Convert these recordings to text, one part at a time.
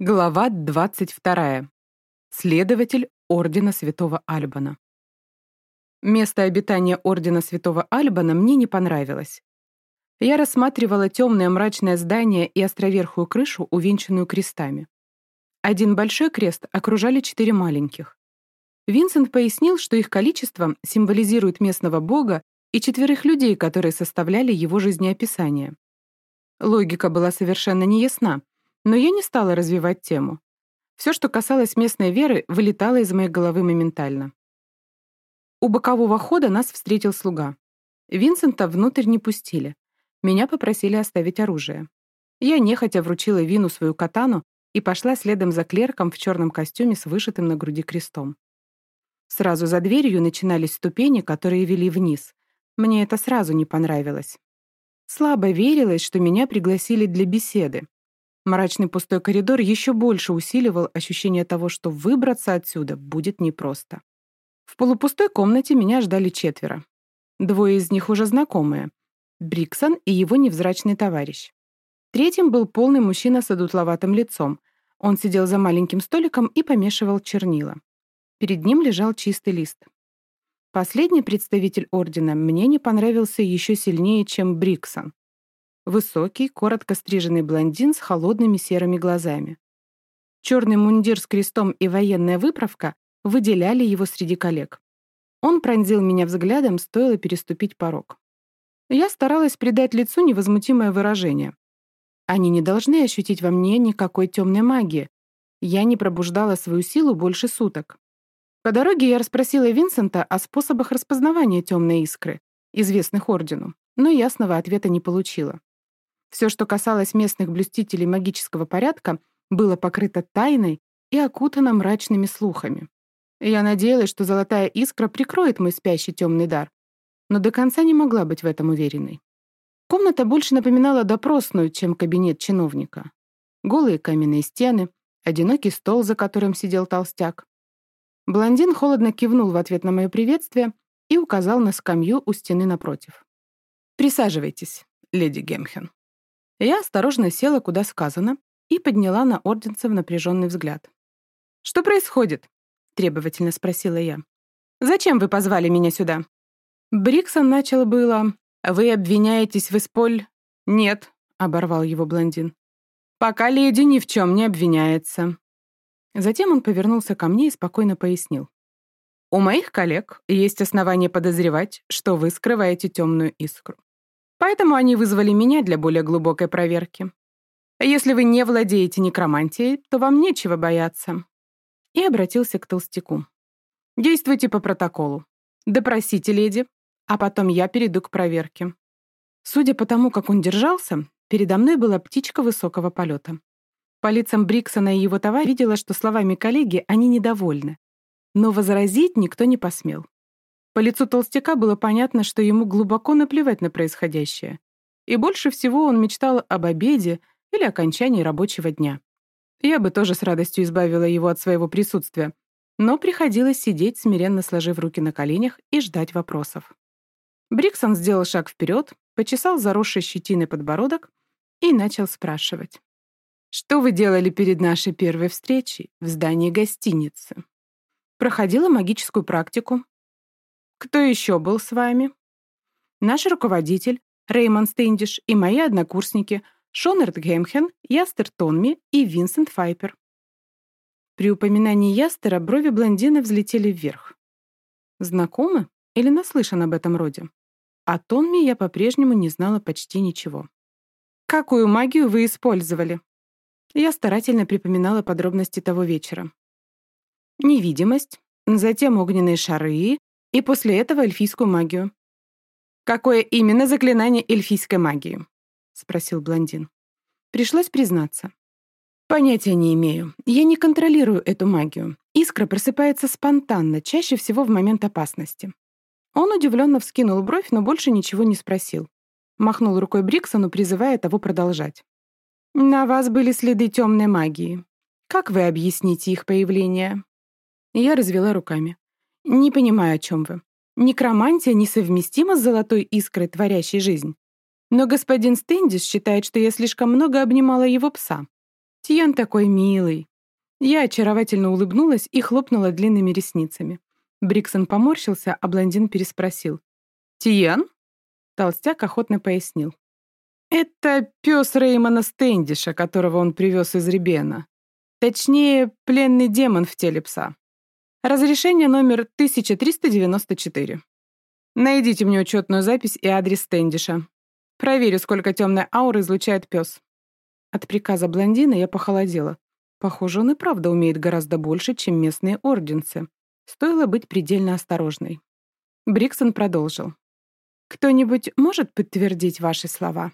Глава 22. Следователь Ордена Святого Альбана. Место обитания Ордена Святого Альбана мне не понравилось. Я рассматривала темное мрачное здание и островерхую крышу, увенчанную крестами. Один большой крест окружали четыре маленьких. Винсент пояснил, что их количество символизирует местного бога и четверых людей, которые составляли его жизнеописание. Логика была совершенно неясна, но я не стала развивать тему. Все, что касалось местной веры, вылетало из моей головы моментально. У бокового хода нас встретил слуга. Винсента внутрь не пустили. Меня попросили оставить оружие. Я нехотя вручила Вину свою катану и пошла следом за клерком в черном костюме с вышитым на груди крестом. Сразу за дверью начинались ступени, которые вели вниз. Мне это сразу не понравилось. Слабо верилось, что меня пригласили для беседы, Мрачный пустой коридор еще больше усиливал ощущение того, что выбраться отсюда будет непросто. В полупустой комнате меня ждали четверо. Двое из них уже знакомые. Бриксон и его невзрачный товарищ. Третьим был полный мужчина с одутловатым лицом. Он сидел за маленьким столиком и помешивал чернила. Перед ним лежал чистый лист. Последний представитель ордена мне не понравился еще сильнее, чем Бриксон. Высокий, коротко стриженный блондин с холодными серыми глазами. Черный мундир с крестом и военная выправка выделяли его среди коллег. Он пронзил меня взглядом, стоило переступить порог. Я старалась придать лицу невозмутимое выражение. Они не должны ощутить во мне никакой темной магии. Я не пробуждала свою силу больше суток. По дороге я расспросила Винсента о способах распознавания темной искры, известных Ордену, но ясного ответа не получила. Все, что касалось местных блюстителей магического порядка, было покрыто тайной и окутано мрачными слухами. Я надеялась, что золотая искра прикроет мой спящий темный дар, но до конца не могла быть в этом уверенной. Комната больше напоминала допросную, чем кабинет чиновника. Голые каменные стены, одинокий стол, за которым сидел толстяк. Блондин холодно кивнул в ответ на мое приветствие и указал на скамью у стены напротив. «Присаживайтесь, леди Гемхен». Я осторожно села, куда сказано, и подняла на орденцев напряженный взгляд. «Что происходит?» — требовательно спросила я. «Зачем вы позвали меня сюда?» Бриксон начал было. «Вы обвиняетесь в исполь...» «Нет», — оборвал его блондин. «Пока леди ни в чем не обвиняется». Затем он повернулся ко мне и спокойно пояснил. «У моих коллег есть основания подозревать, что вы скрываете темную искру. Поэтому они вызвали меня для более глубокой проверки. Если вы не владеете некромантией, то вам нечего бояться. И обратился к толстяку. Действуйте по протоколу. Допросите леди, а потом я перейду к проверке. Судя по тому, как он держался, передо мной была птичка высокого полета. По лицам Бриксона и его товарища видела, что словами коллеги они недовольны. Но возразить никто не посмел. По лицу толстяка было понятно, что ему глубоко наплевать на происходящее. И больше всего он мечтал об обеде или окончании рабочего дня. Я бы тоже с радостью избавила его от своего присутствия, но приходилось сидеть, смиренно сложив руки на коленях и ждать вопросов. Бриксон сделал шаг вперед, почесал заросший щетиной подбородок и начал спрашивать. «Что вы делали перед нашей первой встречей в здании гостиницы?» Проходила магическую практику, кто еще был с вами? Наш руководитель, Реймонд Стендиш, и мои однокурсники Шонард Гемхен, Ястер Тонми и Винсент Файпер. При упоминании Ястера брови блондина взлетели вверх. Знакомы или наслышан об этом роде? О Тонми я по-прежнему не знала почти ничего. «Какую магию вы использовали?» Я старательно припоминала подробности того вечера. Невидимость, затем огненные шары, и после этого эльфийскую магию. «Какое именно заклинание эльфийской магии?» — спросил блондин. Пришлось признаться. «Понятия не имею. Я не контролирую эту магию. Искра просыпается спонтанно, чаще всего в момент опасности». Он удивленно вскинул бровь, но больше ничего не спросил. Махнул рукой Бриксону, призывая того продолжать. «На вас были следы темной магии. Как вы объясните их появление?» Я развела руками. «Не понимаю, о чем вы. Некромантия несовместима с золотой искрой, творящей жизнь. Но господин Стендис считает, что я слишком много обнимала его пса. Тиен такой милый». Я очаровательно улыбнулась и хлопнула длинными ресницами. Бриксон поморщился, а блондин переспросил. «Тиен?» Толстяк охотно пояснил. «Это пес Реймона Стендиша, которого он привез из Ребена. Точнее, пленный демон в теле пса. Разрешение номер 1394. Найдите мне учетную запись и адрес Стендиша. Проверю, сколько темной ауры излучает пес». От приказа блондина я похолодела. Похоже, он и правда умеет гораздо больше, чем местные орденцы. Стоило быть предельно осторожной. Бриксон продолжил. «Кто-нибудь может подтвердить ваши слова?»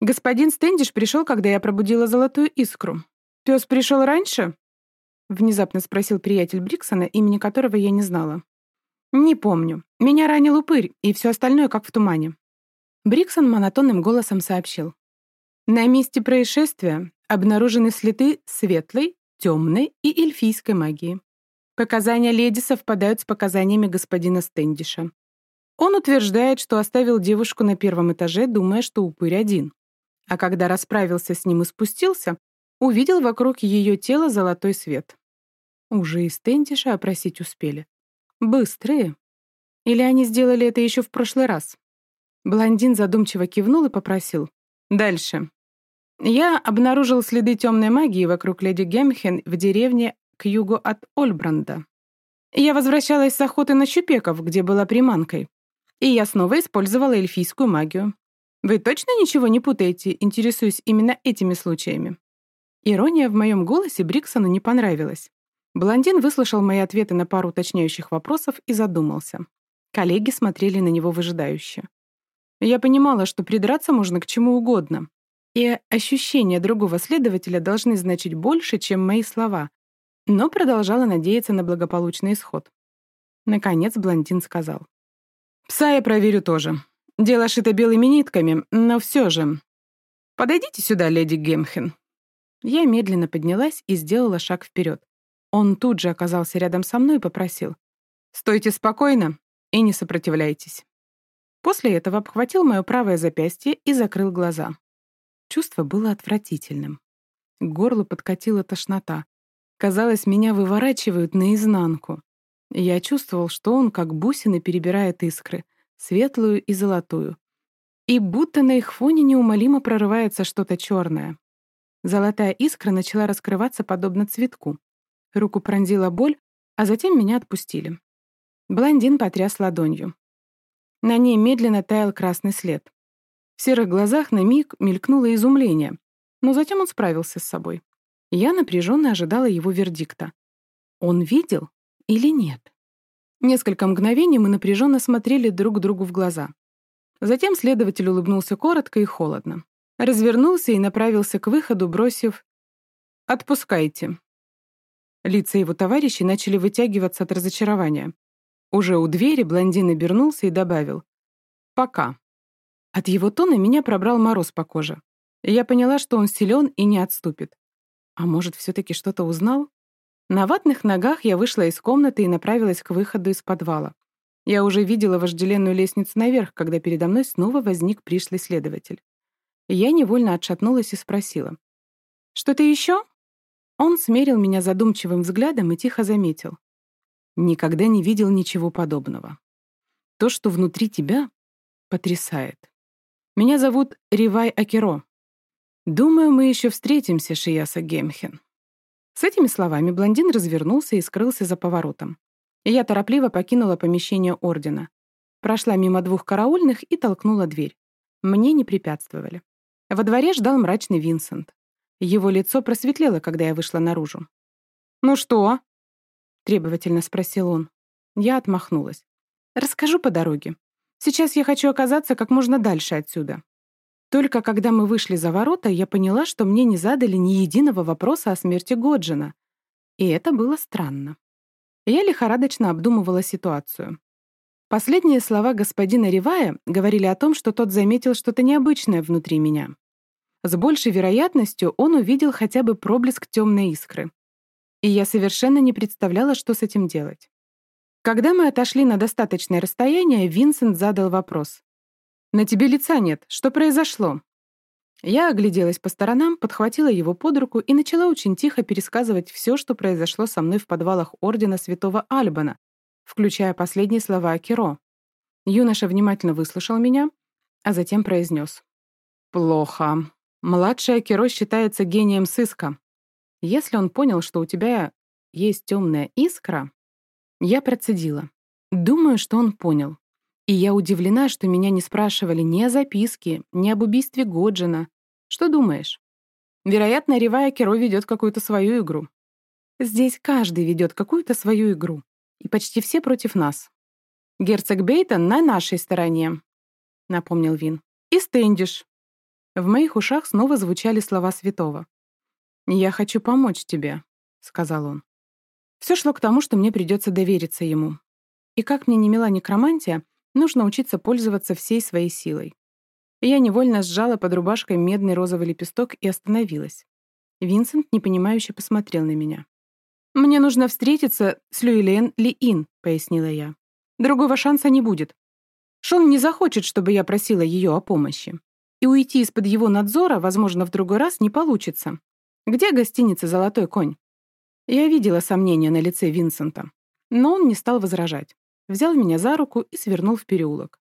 «Господин Стэндиш пришел, когда я пробудила золотую искру. Пес пришел раньше?» Внезапно спросил приятель Бриксона, имени которого я не знала. «Не помню. Меня ранил упырь, и все остальное как в тумане». Бриксон монотонным голосом сообщил. На месте происшествия обнаружены следы светлой, темной и эльфийской магии. Показания леди совпадают с показаниями господина Стендиша. Он утверждает, что оставил девушку на первом этаже, думая, что упырь один. А когда расправился с ним и спустился, увидел вокруг ее тела золотой свет. Уже и Стендиша опросить успели. Быстрые. Или они сделали это еще в прошлый раз? Блондин задумчиво кивнул и попросил. Дальше. Я обнаружил следы темной магии вокруг леди Гемхен в деревне к югу от Ольбранда. Я возвращалась с охоты на щупеков, где была приманкой. И я снова использовала эльфийскую магию. Вы точно ничего не путаете, интересуюсь именно этими случаями? Ирония в моем голосе Бриксону не понравилась. Блондин выслушал мои ответы на пару уточняющих вопросов и задумался. Коллеги смотрели на него выжидающе. Я понимала, что придраться можно к чему угодно, и ощущения другого следователя должны значить больше, чем мои слова, но продолжала надеяться на благополучный исход. Наконец блондин сказал. «Пса я проверю тоже. Дело шито белыми нитками, но все же. Подойдите сюда, леди Гемхен». Я медленно поднялась и сделала шаг вперед. Он тут же оказался рядом со мной и попросил. «Стойте спокойно и не сопротивляйтесь». После этого обхватил мое правое запястье и закрыл глаза. Чувство было отвратительным. К горлу подкатила тошнота. Казалось, меня выворачивают наизнанку. Я чувствовал, что он, как бусины, перебирает искры, светлую и золотую. И будто на их фоне неумолимо прорывается что-то черное. Золотая искра начала раскрываться подобно цветку. Руку пронзила боль, а затем меня отпустили. Блондин потряс ладонью. На ней медленно таял красный след. В серых глазах на миг мелькнуло изумление, но затем он справился с собой. Я напряженно ожидала его вердикта. Он видел или нет? Несколько мгновений мы напряженно смотрели друг другу в глаза. Затем следователь улыбнулся коротко и холодно. Развернулся и направился к выходу, бросив «Отпускайте». Лица его товарищей начали вытягиваться от разочарования. Уже у двери блондин обернулся и добавил «Пока». От его тона меня пробрал мороз по коже. я поняла, что он силен и не отступит. А может, все-таки что-то узнал? На ватных ногах я вышла из комнаты и направилась к выходу из подвала. Я уже видела вожделенную лестницу наверх, когда передо мной снова возник пришлый следователь. Я невольно отшатнулась и спросила. «Что-то еще?» Он смерил меня задумчивым взглядом и тихо заметил. «Никогда не видел ничего подобного. То, что внутри тебя, потрясает. Меня зовут Ривай Акеро. Думаю, мы еще встретимся, Шияса Гемхен». С этими словами блондин развернулся и скрылся за поворотом. Я торопливо покинула помещение ордена. Прошла мимо двух караульных и толкнула дверь. Мне не препятствовали. Во дворе ждал мрачный Винсент. Его лицо просветлело, когда я вышла наружу. «Ну что?» — требовательно спросил он. Я отмахнулась. «Расскажу по дороге. Сейчас я хочу оказаться как можно дальше отсюда. Только когда мы вышли за ворота, я поняла, что мне не задали ни единого вопроса о смерти Годжина. И это было странно. Я лихорадочно обдумывала ситуацию. Последние слова господина Ривая говорили о том, что тот заметил что-то необычное внутри меня. С большей вероятностью он увидел хотя бы проблеск темной искры. И я совершенно не представляла, что с этим делать. Когда мы отошли на достаточное расстояние, Винсент задал вопрос. «На тебе лица нет. Что произошло?» Я огляделась по сторонам, подхватила его под руку и начала очень тихо пересказывать все, что произошло со мной в подвалах Ордена Святого Альбана, включая последние слова Акиро. Юноша внимательно выслушал меня, а затем произнес. «Плохо. Младший Акиро считается гением сыска. Если он понял, что у тебя есть темная искра...» Я процедила. Думаю, что он понял. И я удивлена, что меня не спрашивали ни о записке, ни об убийстве Годжина. Что думаешь? Вероятно, Ривая Керо ведет какую-то свою игру. Здесь каждый ведет какую-то свою игру. И почти все против нас. Герцог Бейтон на нашей стороне, напомнил Вин. И Стэндиш. В моих ушах снова звучали слова святого. «Я хочу помочь тебе», — сказал он. Все шло к тому, что мне придется довериться ему. И как мне не мила некромантия, Нужно учиться пользоваться всей своей силой. Я невольно сжала под рубашкой медный розовый лепесток и остановилась. Винсент непонимающе посмотрел на меня. «Мне нужно встретиться с Люэлен Ли Ин», — пояснила я. «Другого шанса не будет. Шон не захочет, чтобы я просила ее о помощи. И уйти из-под его надзора, возможно, в другой раз не получится. Где гостиница «Золотой конь»?» Я видела сомнения на лице Винсента, но он не стал возражать взял меня за руку и свернул в переулок.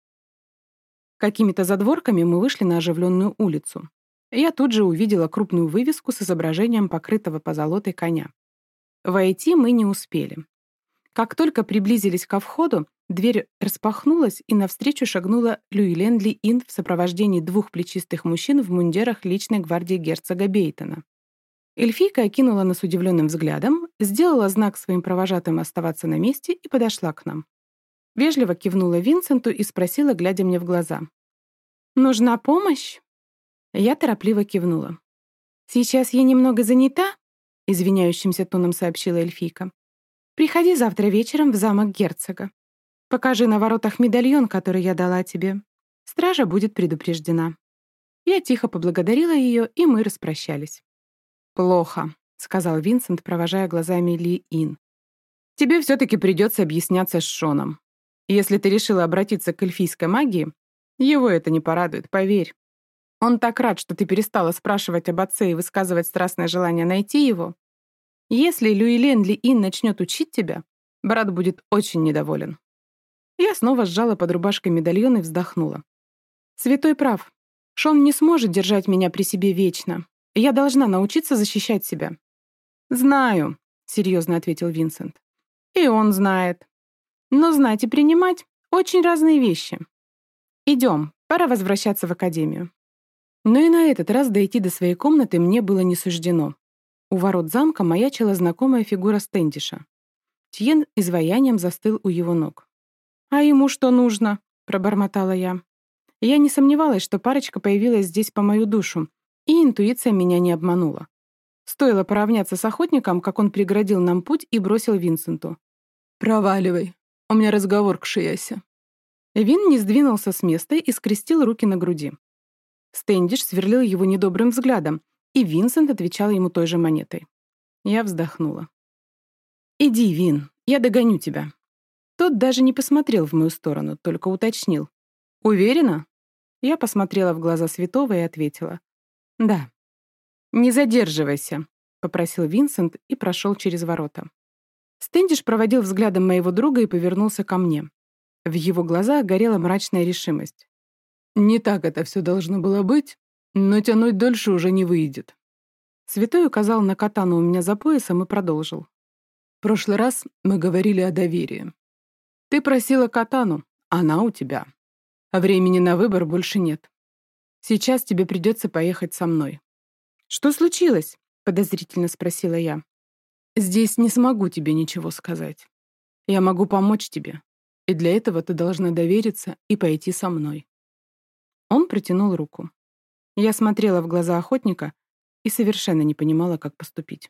Какими-то задворками мы вышли на оживленную улицу. Я тут же увидела крупную вывеску с изображением покрытого позолотой коня. Войти мы не успели. Как только приблизились ко входу, дверь распахнулась, и навстречу шагнула Люилен Ли Ин в сопровождении двух плечистых мужчин в мундирах личной гвардии герцога Бейтона. Эльфийка окинула нас удивленным взглядом, сделала знак своим провожатым оставаться на месте и подошла к нам. Вежливо кивнула Винсенту и спросила, глядя мне в глаза. «Нужна помощь?» Я торопливо кивнула. «Сейчас я немного занята», — извиняющимся тоном сообщила эльфийка. «Приходи завтра вечером в замок герцога. Покажи на воротах медальон, который я дала тебе. Стража будет предупреждена». Я тихо поблагодарила ее, и мы распрощались. «Плохо», — сказал Винсент, провожая глазами Ли Ин. «Тебе все-таки придется объясняться с Шоном. Если ты решила обратиться к эльфийской магии, его это не порадует, поверь. Он так рад, что ты перестала спрашивать об отце и высказывать страстное желание найти его. Если Люилен Ли Ин начнет учить тебя, брат будет очень недоволен. Я снова сжала под рубашкой медальон и вздохнула. Святой прав. Шон не сможет держать меня при себе вечно. Я должна научиться защищать себя. «Знаю», — серьезно ответил Винсент. «И он знает. Но знать и принимать — очень разные вещи. Идем, пора возвращаться в академию. Но и на этот раз дойти до своей комнаты мне было не суждено. У ворот замка маячила знакомая фигура Стэндиша. Тьен изваянием застыл у его ног. «А ему что нужно?» — пробормотала я. Я не сомневалась, что парочка появилась здесь по мою душу, и интуиция меня не обманула. Стоило поравняться с охотником, как он преградил нам путь и бросил Винсенту. «Проваливай, у меня разговор к Шиясе». Вин не сдвинулся с места и скрестил руки на груди. Стэндиш сверлил его недобрым взглядом, и Винсент отвечал ему той же монетой. Я вздохнула. «Иди, Вин, я догоню тебя». Тот даже не посмотрел в мою сторону, только уточнил. «Уверена?» Я посмотрела в глаза святого и ответила. «Да». «Не задерживайся», — попросил Винсент и прошел через ворота. Стэндиш проводил взглядом моего друга и повернулся ко мне. В его глазах горела мрачная решимость. «Не так это все должно было быть, но тянуть дольше уже не выйдет». Святой указал на катану у меня за поясом и продолжил. «В прошлый раз мы говорили о доверии. Ты просила катану, она у тебя. А времени на выбор больше нет. Сейчас тебе придется поехать со мной». «Что случилось?» — подозрительно спросила я. Здесь не смогу тебе ничего сказать. Я могу помочь тебе, и для этого ты должна довериться и пойти со мной». Он протянул руку. Я смотрела в глаза охотника и совершенно не понимала, как поступить.